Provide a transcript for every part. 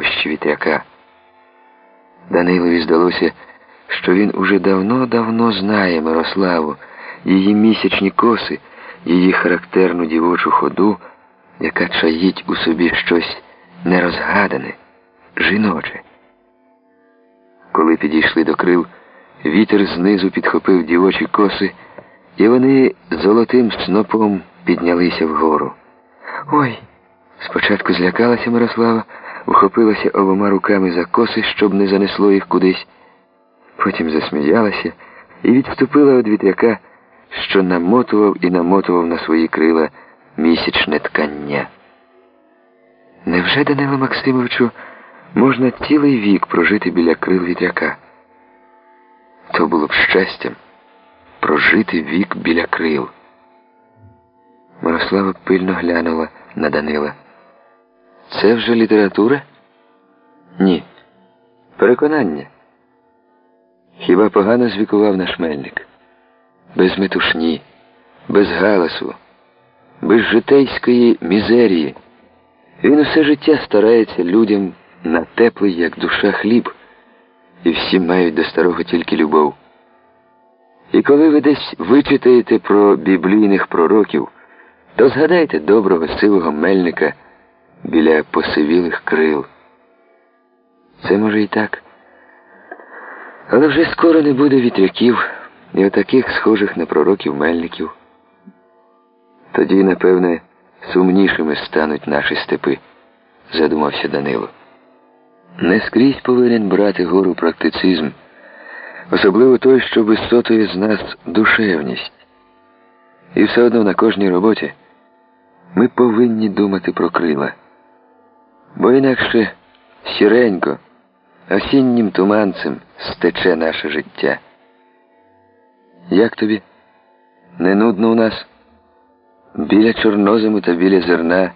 пахощі вітряка. Данилові здалося, що він уже давно-давно знає Мирославу, її місячні коси, її характерну дівочу ходу, яка чаїть у собі щось нерозгадане, жіноче. Коли підійшли до крил, вітер знизу підхопив дівочі коси, і вони золотим снопом піднялися вгору. Ой! Спочатку злякалася Мирослава, ухопилася обома руками за коси, щоб не занесло їх кудись. Потім засміялася і відступила від вітряка, що намотував і намотував на свої крила місячне ткання. Невже, Данило Максимовичу, можна цілий вік прожити біля крил вітряка? То було б щастям прожити вік біля крил. Мирослава пильно глянула на Данила. Це вже література? Ні. Переконання. Хіба погано звікував наш мельник? Без метушні, без галасу, без житейської мізерії. Він усе життя старається людям на теплий, як душа, хліб, і всі мають до старого тільки любов. І коли ви десь вичитаєте про біблійних пророків, то згадайте доброго сивого мельника біля посивілих крил. Це може і так. Але вже скоро не буде вітряків і отаких схожих на пророків мельників. Тоді, напевне, сумнішими стануть наші степи, задумався Данило. Не скрізь повинен брати гору практицизм, особливо той, що висотує з нас душевність. І все одно на кожній роботі ми повинні думати про крила. Бо інакше сіренько, осіннім туманцем стече наше життя. Як тобі? Не нудно у нас? Біля чорнозиму та біля зерна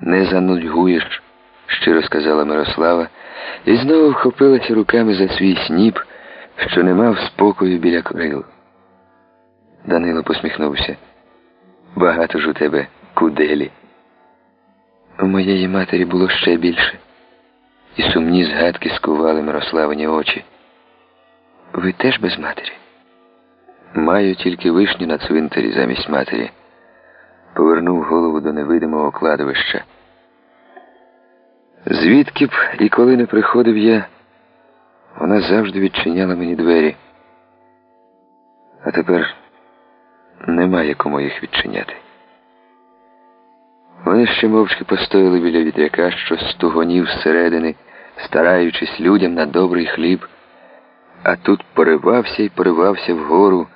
не занудьгуєш, щиро сказала Мирослава, і знову вхопилася руками за свій сніп, що не мав спокою біля крил. Данило посміхнувся. Багато ж у тебе куделі. У моєї матері було ще більше, і сумні згадки скували Мирославині очі. Ви теж без матері? Маю тільки вишню на цвинтарі замість матері. Повернув голову до невидимого кладовища. Звідки б і коли не приходив я, вона завжди відчиняла мені двері. А тепер немає кому їх відчиняти. Вони ще мовчки постояли біля вітряка, що стугонів зсередини, стараючись людям на добрий хліб, а тут поривався і поривався вгору,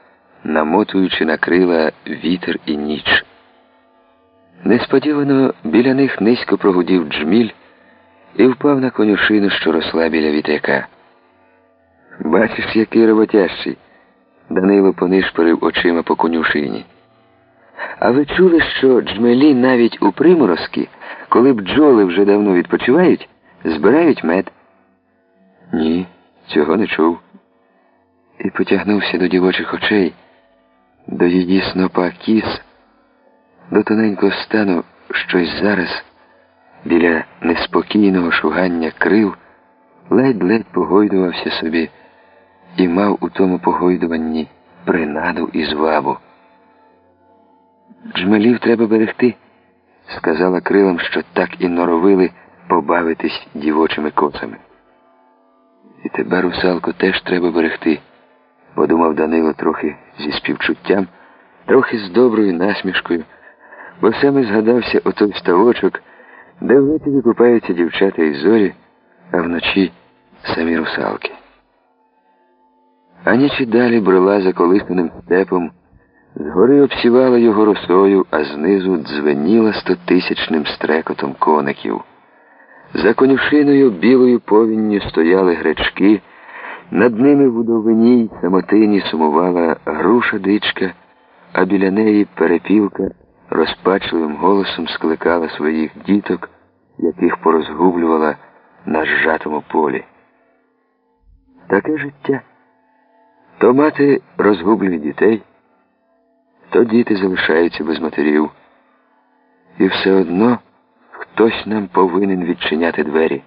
намотуючи на крила вітер і ніч. Несподівано біля них низько прогудів джміль і впав на конюшину, що росла біля вітряка. Бачиш, який роботящий. Данило понишпорив очима по конюшині. А ви чули, що джмелі навіть у приморозки, коли бджоли вже давно відпочивають, збирають мед? Ні, цього не чув. І потягнувся до дівочих очей, до її снопа кіс, до тоненького стану щось зараз біля неспокійного шугання крил ледь-ледь погойдувався собі і мав у тому погойдуванні принаду і звабу. Джмелів треба берегти, сказала крилам, що так і норовили побавитись дівочими коцами. І тебе, русалко, теж треба берегти, подумав Данило трохи зі співчуттям, трохи з доброю насмішкою, бо саме згадався отой ставочок, де ввечері купаються дівчата і зорі, а вночі самі русалки. А ніч і далі брела за колисненим степом. Згори обсівала його росою, а знизу дзвеніла стотисячним стрекотом коників. За конюшиною білою повінню стояли гречки, над ними в удовиній самотині сумувала груша дичка, а біля неї перепілка розпачливим голосом скликала своїх діток, яких порозгублювала на зжатому полі. Таке життя. То мати розгублює дітей то діти залишаються без матерів. І все одно хтось нам повинен відчиняти двері.